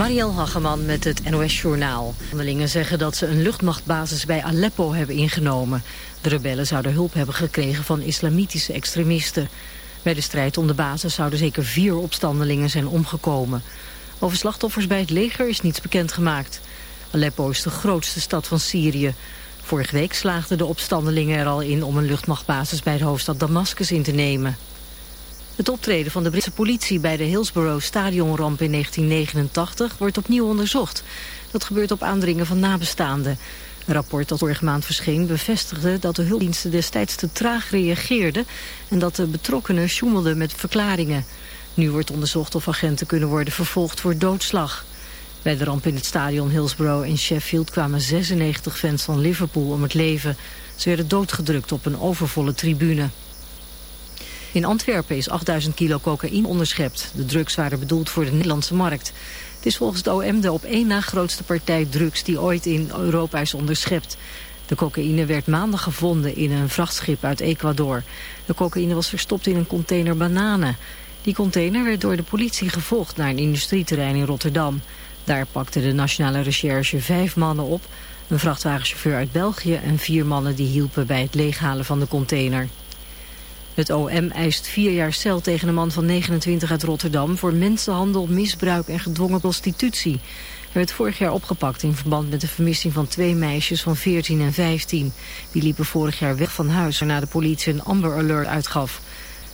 Marielle Hageman met het NOS-journaal. Handelingen zeggen dat ze een luchtmachtbasis bij Aleppo hebben ingenomen. De rebellen zouden hulp hebben gekregen van islamitische extremisten. Bij de strijd om de basis zouden zeker vier opstandelingen zijn omgekomen. Over slachtoffers bij het leger is niets bekendgemaakt. Aleppo is de grootste stad van Syrië. Vorige week slaagden de opstandelingen er al in om een luchtmachtbasis bij de hoofdstad Damascus in te nemen. Het optreden van de Britse politie bij de Hillsborough stadionramp in 1989 wordt opnieuw onderzocht. Dat gebeurt op aandringen van nabestaanden. Een rapport dat vorige maand verscheen bevestigde dat de hulpdiensten destijds te traag reageerden en dat de betrokkenen sjoemelden met verklaringen. Nu wordt onderzocht of agenten kunnen worden vervolgd voor doodslag. Bij de ramp in het stadion Hillsborough in Sheffield kwamen 96 fans van Liverpool om het leven. Ze werden doodgedrukt op een overvolle tribune. In Antwerpen is 8000 kilo cocaïne onderschept. De drugs waren bedoeld voor de Nederlandse markt. Het is volgens het OM de op één na grootste partij drugs die ooit in Europa is onderschept. De cocaïne werd maandag gevonden in een vrachtschip uit Ecuador. De cocaïne was verstopt in een container bananen. Die container werd door de politie gevolgd naar een industrieterrein in Rotterdam. Daar pakte de Nationale Recherche vijf mannen op... een vrachtwagenchauffeur uit België en vier mannen die hielpen bij het leeghalen van de container. Het OM eist vier jaar cel tegen een man van 29 uit Rotterdam... voor mensenhandel, misbruik en gedwongen prostitutie. Hij werd vorig jaar opgepakt in verband met de vermissing van twee meisjes van 14 en 15. Die liepen vorig jaar weg van huis waarna de politie een Amber Alert uitgaf.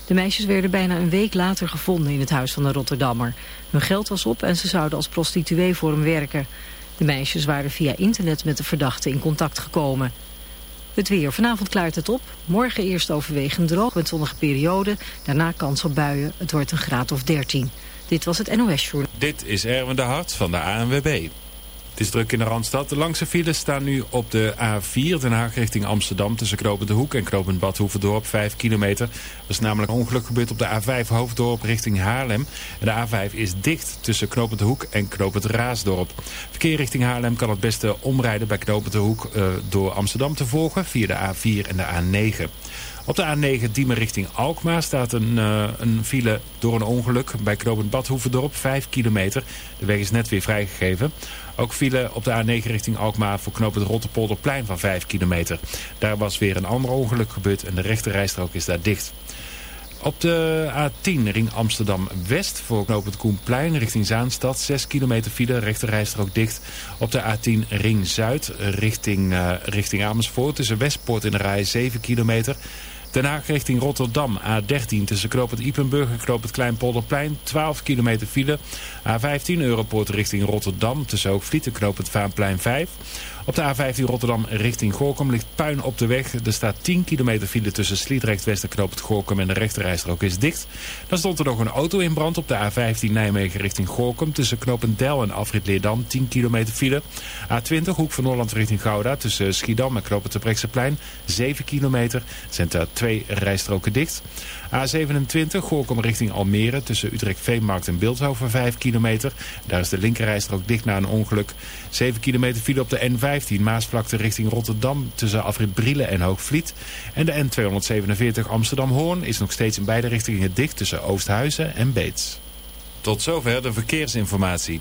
De meisjes werden bijna een week later gevonden in het huis van de Rotterdammer. Hun geld was op en ze zouden als prostituee voor hem werken. De meisjes waren via internet met de verdachte in contact gekomen. Het weer. Vanavond klaart het op. Morgen eerst overwegend droog met zonnige periode. Daarna kans op buien. Het wordt een graad of 13. Dit was het NOS Journal. Dit is Erwin de Hart van de ANWB. Het is druk in de Randstad. De langste files staan nu op de A4 Den Haag richting Amsterdam... tussen Knopend de Hoek en Knopend Badhoevedorp, 5 kilometer. Er is namelijk een ongeluk gebeurd op de A5 Hoofddorp richting Haarlem. En de A5 is dicht tussen Knopend de Hoek en Knopend Raasdorp. Verkeer richting Haarlem kan het beste omrijden bij Knopend de Hoek... Uh, door Amsterdam te volgen via de A4 en de A9. Op de A9 Diemen richting Alkmaar staat een, uh, een file door een ongeluk bij Knopend Badhoevedorp, 5 kilometer. De weg is net weer vrijgegeven. Ook file op de A9 richting Alkmaar voor knooppunt Rotterpolderplein van 5 kilometer. Daar was weer een ander ongeluk gebeurd en de rechterrijstrook is daar dicht. Op de A10 ring Amsterdam-West voor knooppunt Koenplein richting Zaanstad. 6 kilometer file, rechterrijstrook dicht. Op de A10 ring Zuid richting, uh, richting Amersfoort tussen Westpoort en de Rij 7 kilometer. Den Haag richting Rotterdam. A13 tussen Knoopend Ipenburg en Knoopend Kleinpolderplein. 12 kilometer file. A15 Europoort richting Rotterdam. Tussen Hoogvliet en Knoopend Vaanplein 5. Op de A15 Rotterdam richting Gorkum ligt puin op de weg. Er staat 10 kilometer file tussen Sliedrecht, West en Gorkum en de rechterrijstrook is dicht. Dan stond er nog een auto in brand op de A15 Nijmegen richting Gorkum. Tussen Knopend Del en Afrit Leerdam 10 kilometer file. A20 Hoek van Holland richting Gouda tussen Schiedam en Knopend Terbrechtseplein 7 kilometer. Zijn er twee rijstroken dicht. A27 Gorkum richting Almere tussen Utrecht Veemarkt en Beeldhoven 5 kilometer. Daar is de linkerrijstrook dicht na een ongeluk. 7 kilometer file op de N15 Maasvlakte richting Rotterdam tussen Afrit Brielen en Hoogvliet. En de N247 Amsterdam-Hoorn is nog steeds in beide richtingen dicht tussen Oosthuizen en Beets. Tot zover de verkeersinformatie.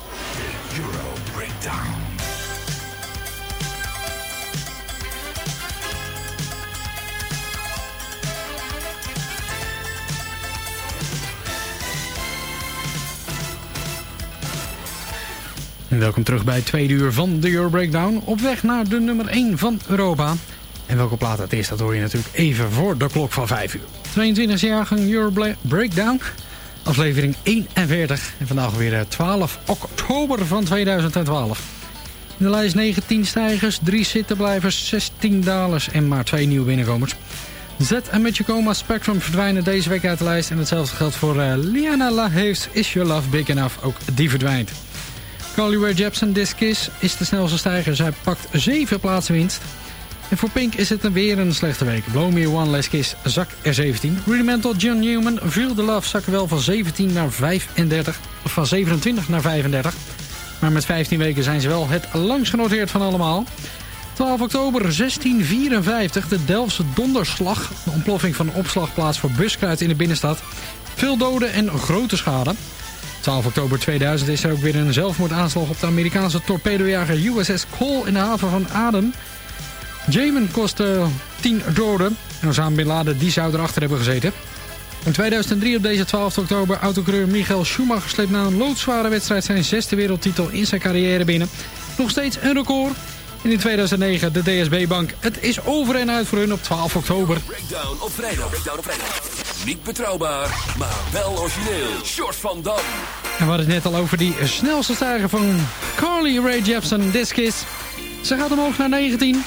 Welkom terug bij het tweede uur van de Euro Breakdown. Op weg naar de nummer 1 van Europa. En welke plaat het is, dat hoor je natuurlijk even voor de klok van 5 uur. 22 jaargang Euro Breakdown. Aflevering 41. En vandaag weer eh, 12 oktober van 2012. In de lijst 19 stijgers, 3 zittenblijvers, 16 dalers en maar 2 nieuwe binnenkomers. Z en Met Coma Spectrum verdwijnen deze week uit de lijst. En hetzelfde geldt voor eh, Liana La Heves Is Your Love Big Enough. Ook die verdwijnt. Carly Rae Jepsen, Kiss, is de snelste stijger. Zij pakt 7 plaatsen winst. En voor Pink is het weer een slechte week. Blow Me One Less Kiss zak er 17. Rudimental John Newman, Feel the Love zakken wel van 17 naar 35. Of van 27 naar 35. Maar met 15 weken zijn ze wel het langst genoteerd van allemaal. 12 oktober 1654, de Delftse donderslag. De ontploffing van een opslagplaats voor buskruid in de binnenstad. Veel doden en grote schade. 12 oktober 2000 is er ook weer een zelfmoordaanslag op de Amerikaanse torpedojager USS Cole in de haven van Aden. Jemen kostte 10 doden. En Osama Bin Laden die zou erachter hebben gezeten. In 2003 op deze 12 oktober autocoureur Michael Schumacher sleept na een loodzware wedstrijd zijn zesde wereldtitel in zijn carrière binnen. Nog steeds een record. En in 2009 de DSB-bank. Het is over en uit voor hun op 12 oktober. Breakdown op vrijdag. Breakdown op vrijdag. Niet betrouwbaar, maar wel origineel. Short van Dam. En we hadden het net al over die snelste stijger van Carly Rae Jepsen, This Kiss. Ze gaat omhoog naar 19.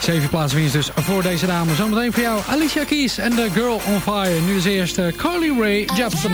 Zeven plaatsen winst dus voor deze dame. Zometeen voor jou Alicia Keys en The Girl on Fire. Nu is eerst eh, Carly Rae Jepsen.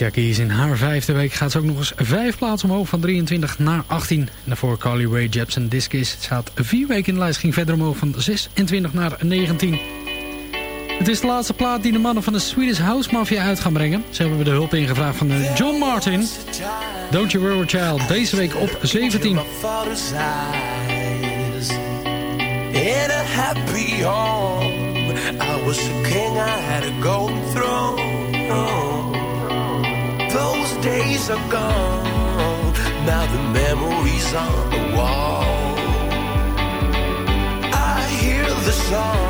Jackie is in haar vijfde week. Gaat ze ook nog eens vijf plaatsen omhoog van 23 naar 18. En daarvoor Carly Rae Jepsen Discus staat vier weken in de lijst. Ging verder omhoog van 26 naar 19. Het is de laatste plaat die de mannen van de Swedish House Mafia uit gaan brengen. Ze hebben de hulp ingevraagd van eh, John Martin. Don't You Worry Child, deze week op 17. In a happy home I was a king, I had a golden throne days are gone. Now the memories on the wall. I hear the song.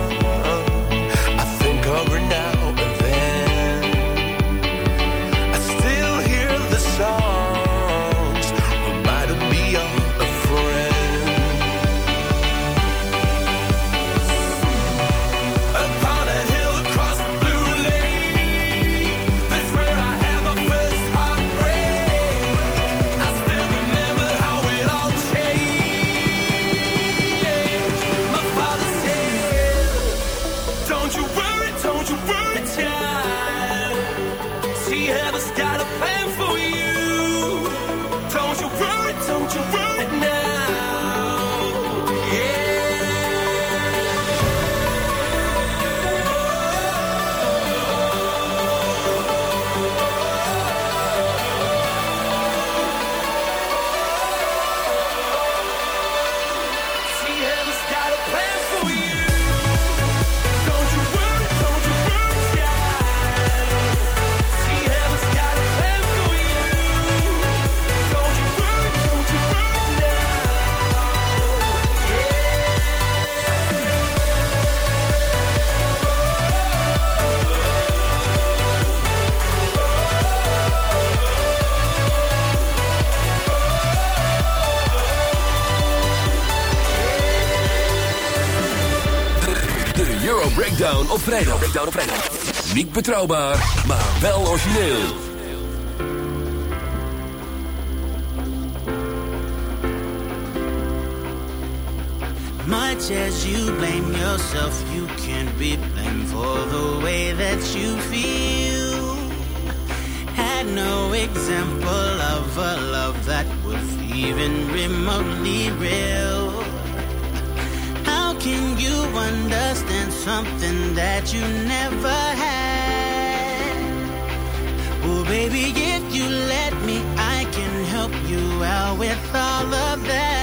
op vrijdag. Breakdown op vrijdag. Niet betrouwbaar, maar wel origineel. Much as you blame yourself, you can't be blamed for the way that you feel. Had no example of a love that was even remotely real. How can you understand? something that you never had. Well, baby, if you let me, I can help you out with all of that.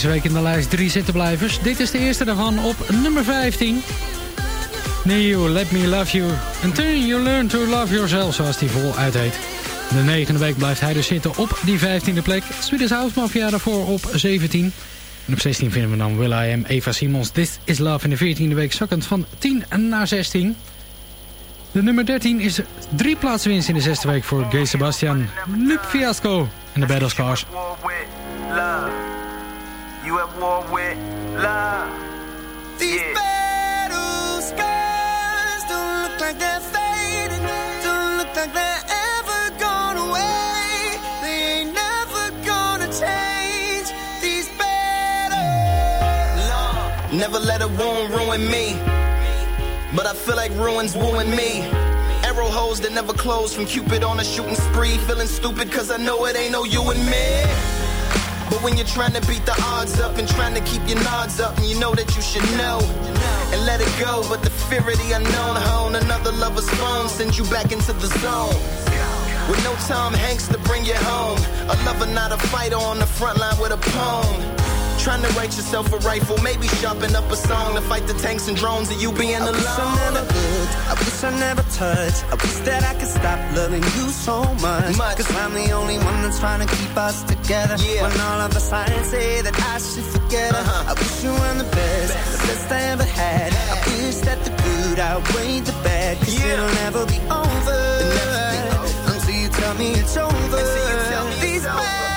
Deze week in de lijst drie zittenblijvers. Dit is de eerste daarvan op nummer 15. Neo, Let Me Love You. Until You Learn To Love Yourself, zoals die vol heet. De negende week blijft hij dus zitten op die 15e plek. Swedish House Mafia daarvoor op 17. En op 16 vinden we dan Will I Am, Eva Simons, This Is Love. In de 14e week zakkend van 10 naar 16. De nummer 13 is drie plaatsen winst in de zesde week voor Gay Sebastian, Luc Fiasco en de Battle Scars. War with love. These battle scars don't look like they're fading. Don't look like they're ever gone away. They ain't never gonna change. These battles. Never let a wound ruin me. But I feel like ruins wooing me. Arrow holes that never close from Cupid on a shooting spree. Feeling stupid cause I know it ain't no you and me. But when you're trying to beat the odds up and trying to keep your nods up, and you know that you should know and let it go. But the fear of the unknown hone another lover's phone sends you back into the zone. With no Tom Hanks to bring you home. A lover, not a fighter on the front line with a poem. Trying to write yourself a rifle, maybe sharpen up a song to fight the tanks and drones and you being alone. I wish I never looked, I wish I never touched. I wish that I could stop loving you so much. Much. Cause I'm the only one that's trying to keep us together. Yeah. When all of the signs say that I should forget her. Uh-huh. I wish you were the best, the best I ever had. I wish that the good outweighed the bad. Cause Yeah. it'll never be over. It'll never be over. Until you tell me it's over. Until you tell me These it's over.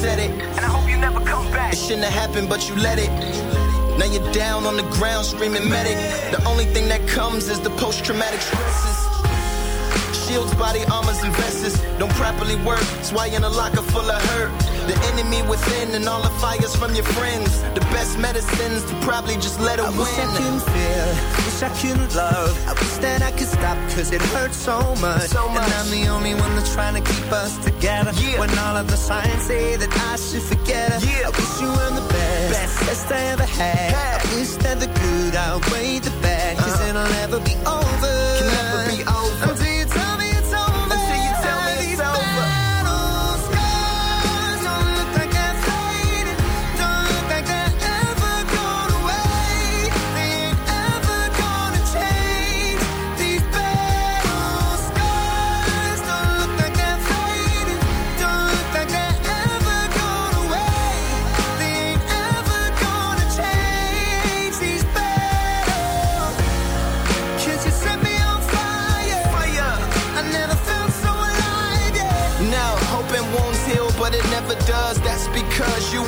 Said it. And I hope you never come back. It shouldn't have happened, but you let it. Now you're down on the ground screaming medic. The only thing that comes is the post traumatic stresses. Shields, body armors, and vests don't properly work. That's why you're in a locker full of hurt. The enemy within and all the fires from your friends. The best medicines to probably just let it I wish I couldn't feel, wish I couldn't love. I wish that I could stop, cause it hurts so much. So much. And I'm the only one that's trying to keep us together. Yeah. When all of the signs say that I should forget her. Yeah. I wish you were the best, Best. best, I ever had. Had. I wish that the good outweighed the bad, because Uh-huh. it'll never be over.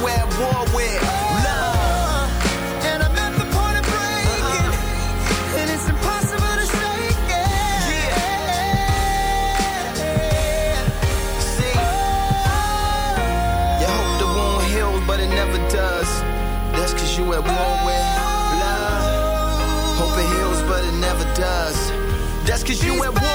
You at war with love. And I'm at the point of breaking. Uh-huh. And it's impossible to shake it. Yeah. See, you hope the wound heals, but it never does. That's cause you at war with love. Hope it heals, but it never does. That's cause you at war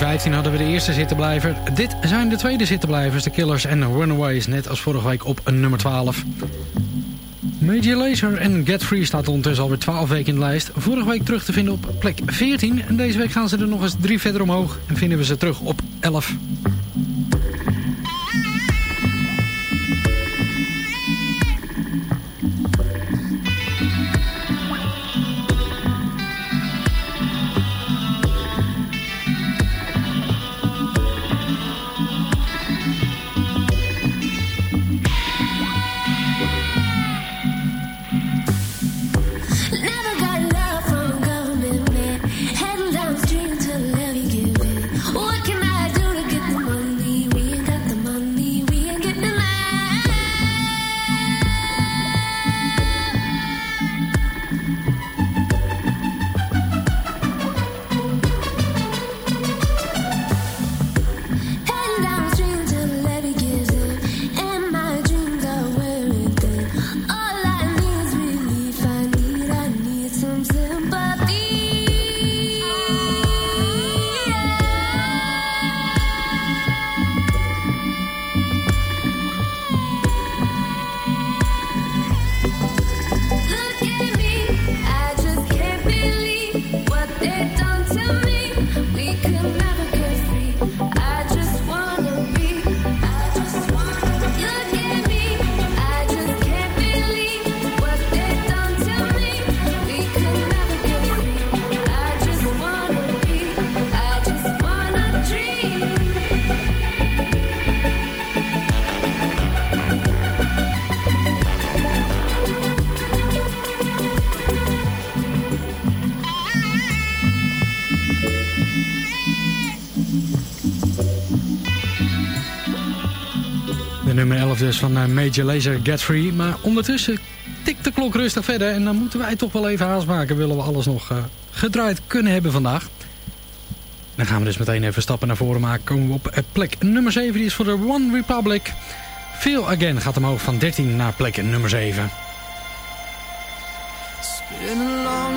15 hadden we de eerste zittenblijver. Dit zijn de tweede zittenblijvers, de Killers en Runaways. Net als vorige week op nummer 12. Major Laser en Get Free staat ondertussen alweer 12 weken in de lijst. Vorige week terug te vinden op plek 14. En deze week gaan ze er nog eens drie verder omhoog. En vinden we ze terug op 11. Van eh, Major Lazer Get Free. Maar ondertussen tikt de klok rustig verder. En dan moeten wij toch wel even haast maken. Willen we alles nog eh, gedraaid kunnen hebben vandaag. Dan gaan we dus meteen even stappen naar voren maken. Komen we op eh, plek nummer 7. Die is voor de One Republic. Feel Again gaat omhoog van 13 naar plek nummer 7.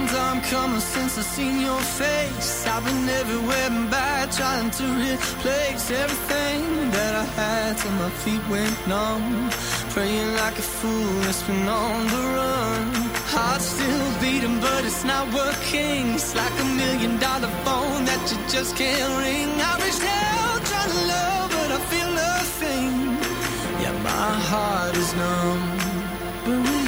Time coming since I seen your face. I've been everywhere and back, trying to replace everything that I had till my feet went numb. Praying like a fool that's been on the run. Heart still beating, but it's not working. It's like a million dollar phone that you just can't ring. I reached out trying to love, but I feel nothing. Yeah, my heart is numb. But with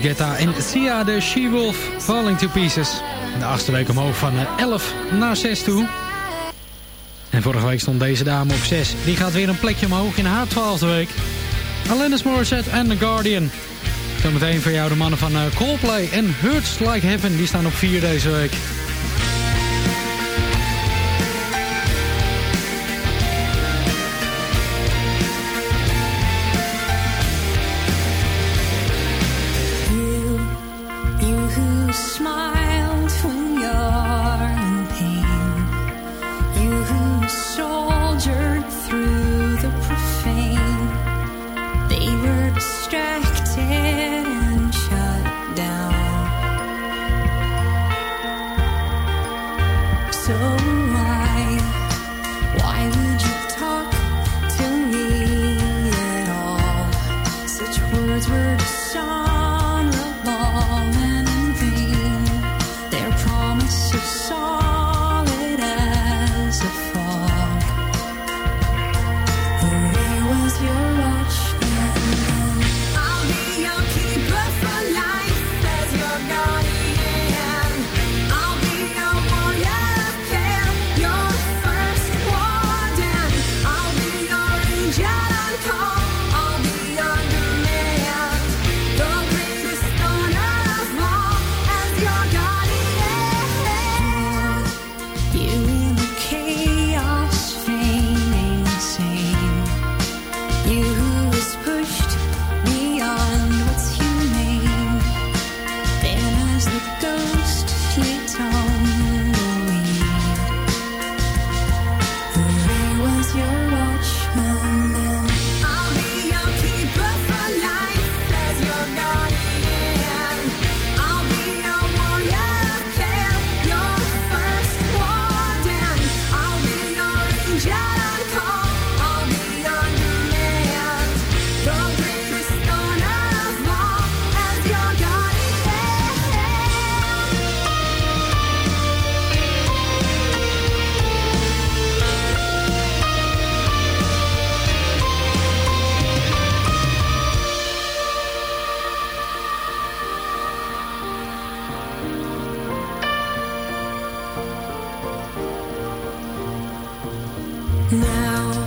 Guetta en Sia de She-Wolf Falling to Pieces. De achtste week omhoog van eh, 11 naar 6 toe. En vorige week stond deze dame op 6. Die gaat weer een plekje omhoog in haar twaalfde week. Alanis Morissette en The Guardian. Zometeen voor jou de mannen van eh, Coldplay en Hurts Like Heaven. Die staan op 4 deze week. now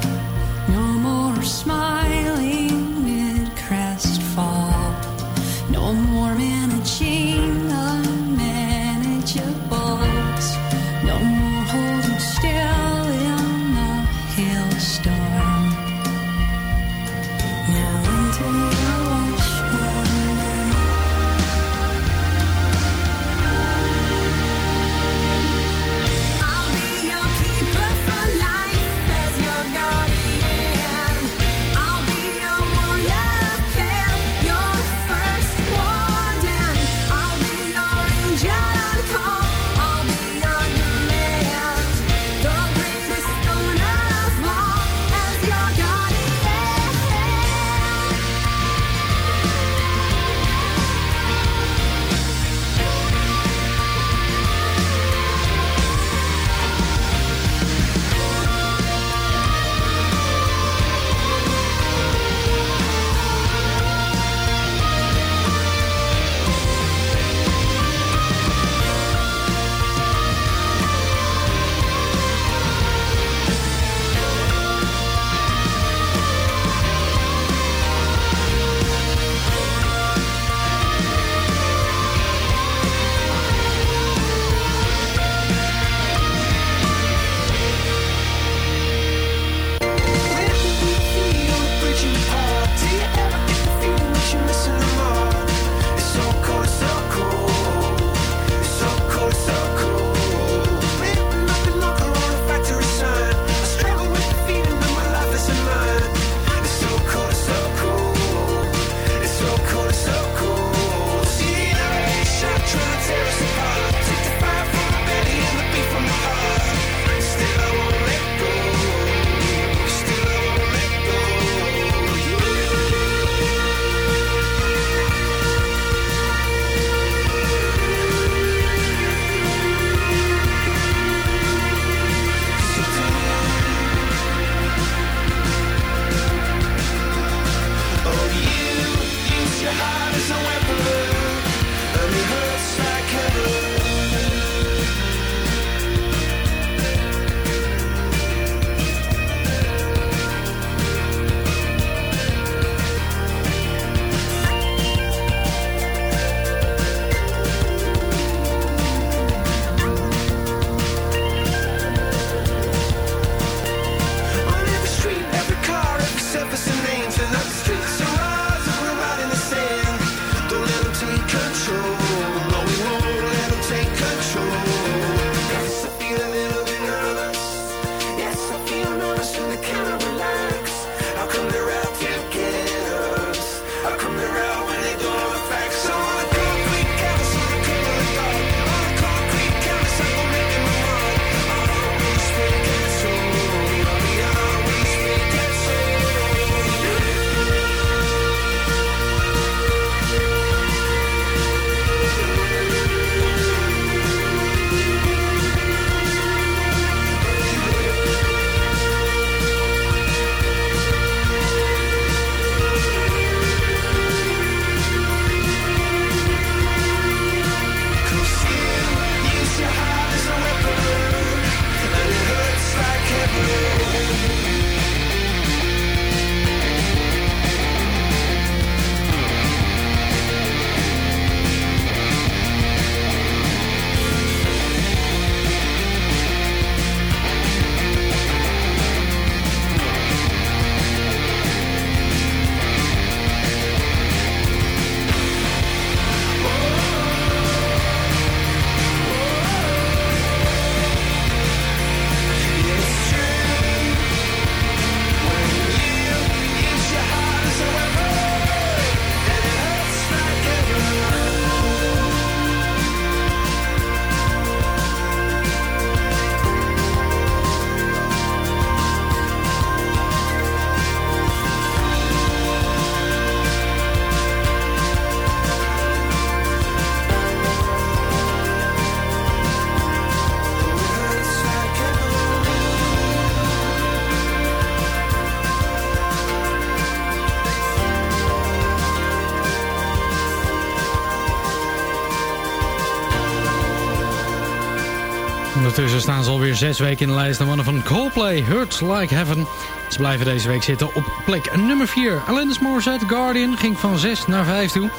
staan ze alweer zes weken in de lijst. De mannen van Coldplay, Hurts Like Heaven. Ze blijven deze week zitten op plek nummer 4. Alanis Morissette, Guardian, ging van 6 naar 5 toe.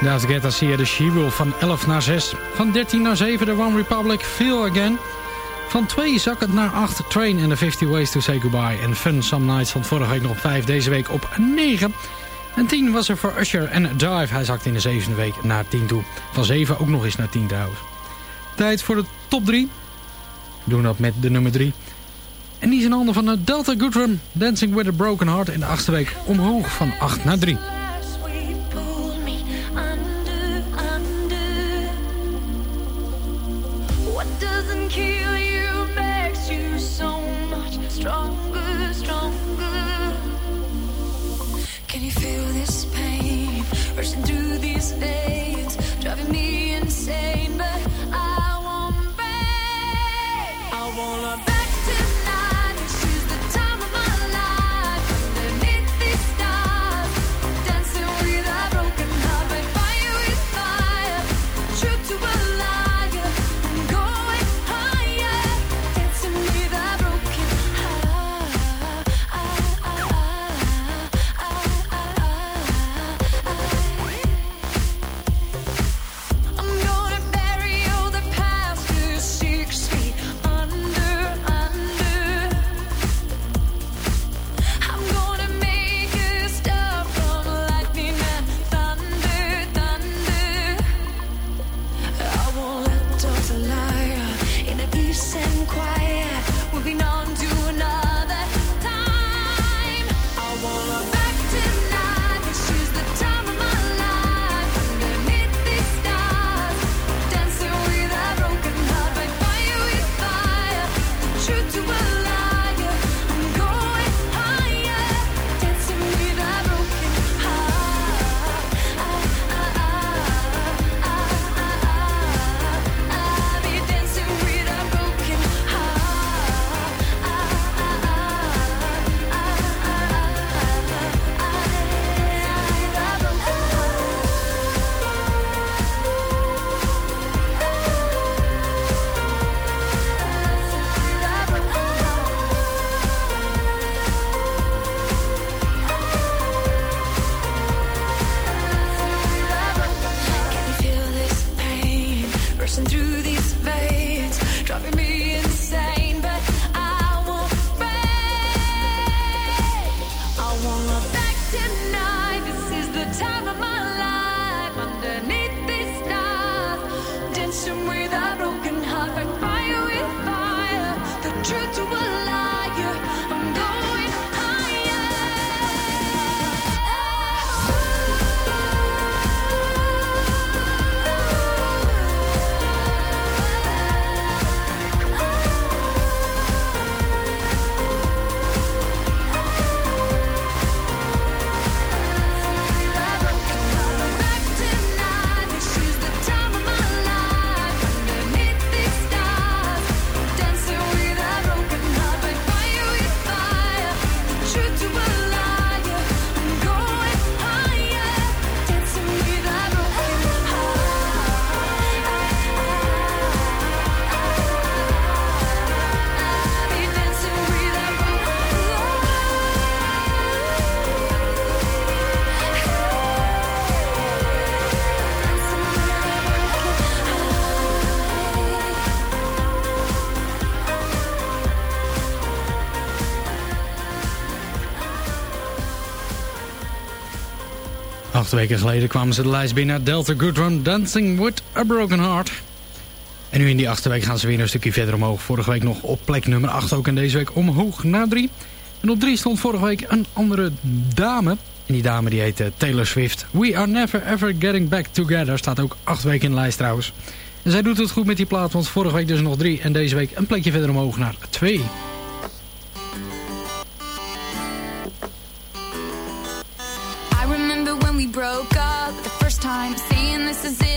David Guetta zie de She-Wolf van 11 naar 6. Van 13 naar 7 de One Republic, Feel Again. Van 2 zakkend naar 8 Train en The 50 Ways to Say Goodbye. En Fun Some Nights van vorige week nog op 5, deze week op 9. En 10 was er voor Usher en Dive. Hij zakt in de zevende week naar 10 toe. Van 7 ook nog eens naar 10 trouwens. Tijd voor de top 3. Doen dat met de nummer 3. En die is in handen van de Delta Goodrun. Dancing with a Broken Heart in de achtste week omhoog van 8 naar 3. Acht weken geleden kwamen ze de lijst binnen. Delta Goodrun, Dancing with a Broken Heart. En nu in die achtste gaan ze weer een stukje verder omhoog. Vorige week nog op plek nummer 8 ook en deze week omhoog naar 3. En op 3 stond vorige week een andere dame. En die dame die heet eh, Taylor Swift. We are never ever getting back together. Staat ook acht weken in de lijst trouwens. En zij doet het goed met die plaat, want vorige week dus nog 3. En deze week een plekje verder omhoog naar 2.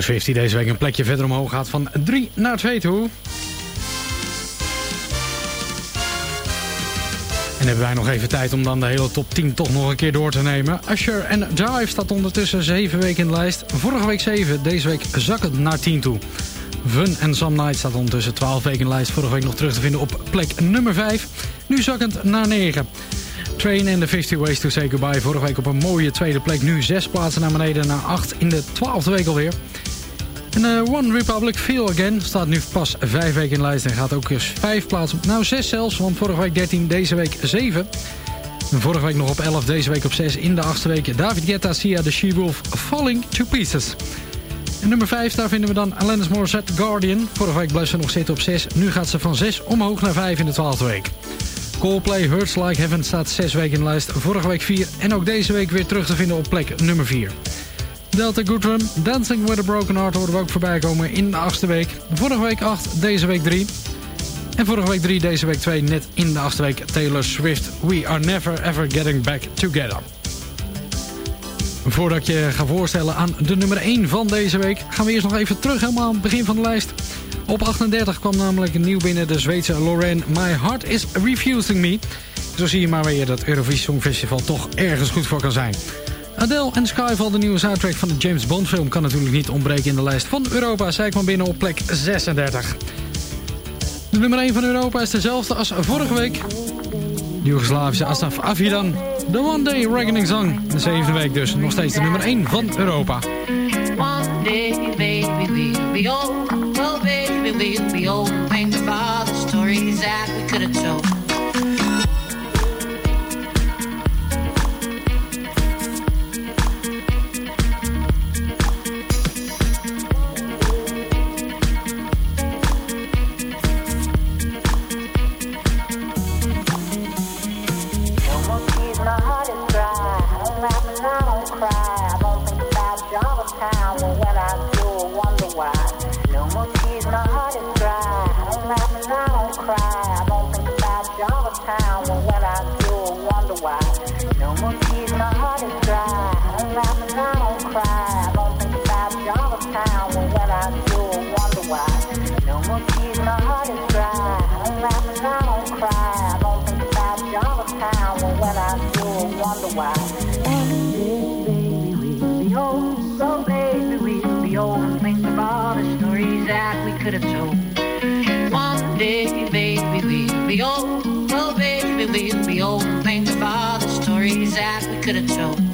Taylor Swift die deze week een plekje verder omhoog gaat van 3 naar 2 toe. En hebben wij nog even tijd om dan de hele top 10 toch nog een keer door te nemen. Usher en Jive staat ondertussen 7 weken in de lijst. Vorige week 7, deze week zak het naar 10 toe. Fun en Night staat ondertussen 12 weken in de lijst. Vorige week nog terug te vinden op plek nummer 5. Nu zakkend naar 9. Train and the 50 Ways to Say Goodbye. Vorige week op een mooie tweede plek. Nu 6 plaatsen naar beneden naar 8 in de 12e week alweer. En eh, One Republic Feel Again staat nu pas 5 weken in lijst en gaat ook eens 5 plaatsen. Nou 6 zelfs, want vorige week 13, deze week 7. En vorige week nog op 11, deze week op 6 in de 8e week. David Guetta, Sia, The She-Wolf, Falling to Pieces. En nummer 5, daar vinden we dan Alanis Morissette, Guardian. Vorige week bleef ze nog zitten op 6. Nu gaat ze van 6 omhoog naar 5 in de 12e week. Coldplay Hurts Like Heaven staat 6 weken in lijst. Vorige week 4 en ook deze week weer terug te vinden op plek nummer 4. Delta Goodrun, Dancing with a Broken Heart horen we ook voorbij komen in de achtste week. Vorige week 8, deze week 3. En vorige week 3, deze week 2, net in de achtste week Taylor Swift. We are never ever getting back together. Voordat ik je ga voorstellen aan de nummer 1 van deze week... gaan we eerst nog even terug helemaal aan het begin van de lijst. Op 38 kwam namelijk nieuw binnen de Zweedse Lorraine My Heart is Refusing Me. Zo zie je maar weer dat Eurovisie Songfestival toch ergens goed voor kan zijn. Adele en Skyfall, de nieuwe soundtrack van de James Bond film... kan natuurlijk niet ontbreken in de lijst van Europa. Zij kwam binnen op plek 36. De nummer 1 van Europa is dezelfde als vorige week. De Joegoslavische Astaf Avidan. De One Day Reckoning Song. De zevende week dus. Nog steeds de nummer 1 van Europa. One day, baby, we'll be old. Oh, baby, we'll be old. Think about the stories that we could have. Cry. Could have told.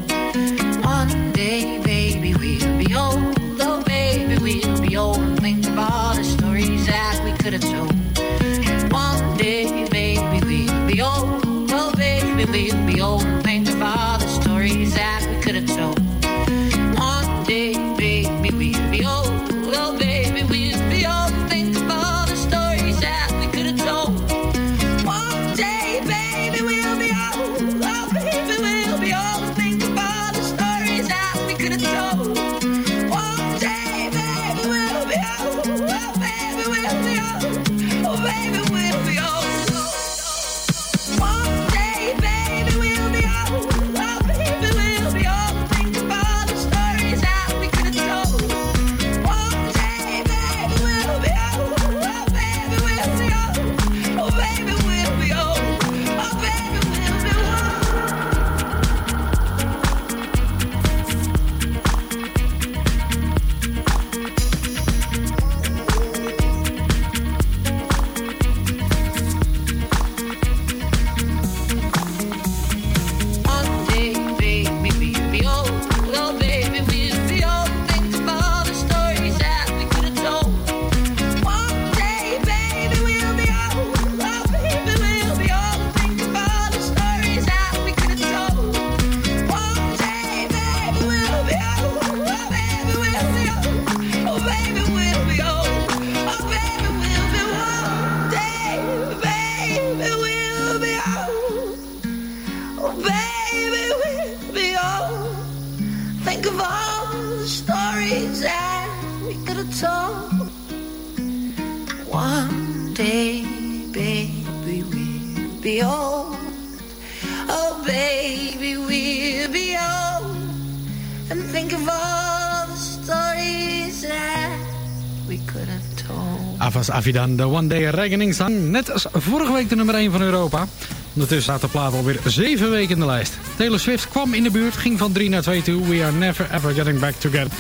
Avas Avidan, de One Day Reckoning Song. Net als vorige week de nummer 1 van Europa. Ondertussen staat de plaat alweer 7 weken in de lijst. Taylor Swift kwam in de buurt, ging van 3 naar 2 toe. We are never ever getting back together.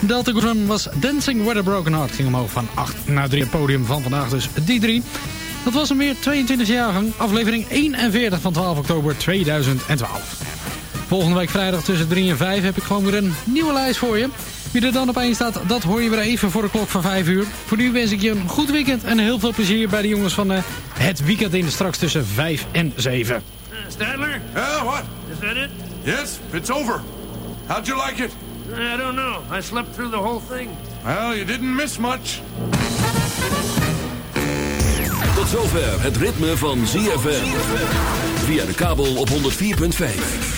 Delta Goodrun was Dancing with a Broken Heart. Ging omhoog van 8 naar 3. Het podium van vandaag dus die 3. Dat was hem weer 22 jaargang. Aflevering 41 van 12 oktober 2012. Volgende week vrijdag tussen 3 en 5 heb ik gewoon weer een nieuwe lijst voor je. Wie er dan op één staat, dat hoor je weer even voor de klok van 5 uur. Voor nu wens ik je een goed weekend en heel veel plezier bij de jongens van eh, het weekend in straks tussen 5 en 7. Stadler? Yeah, what? Is that it? Yes, it's over. How'd you like it? I don't know. I slept through the whole thing. Well, you didn't miss much. Tot zover het ritme van ZFM. Via de kabel op 104.5.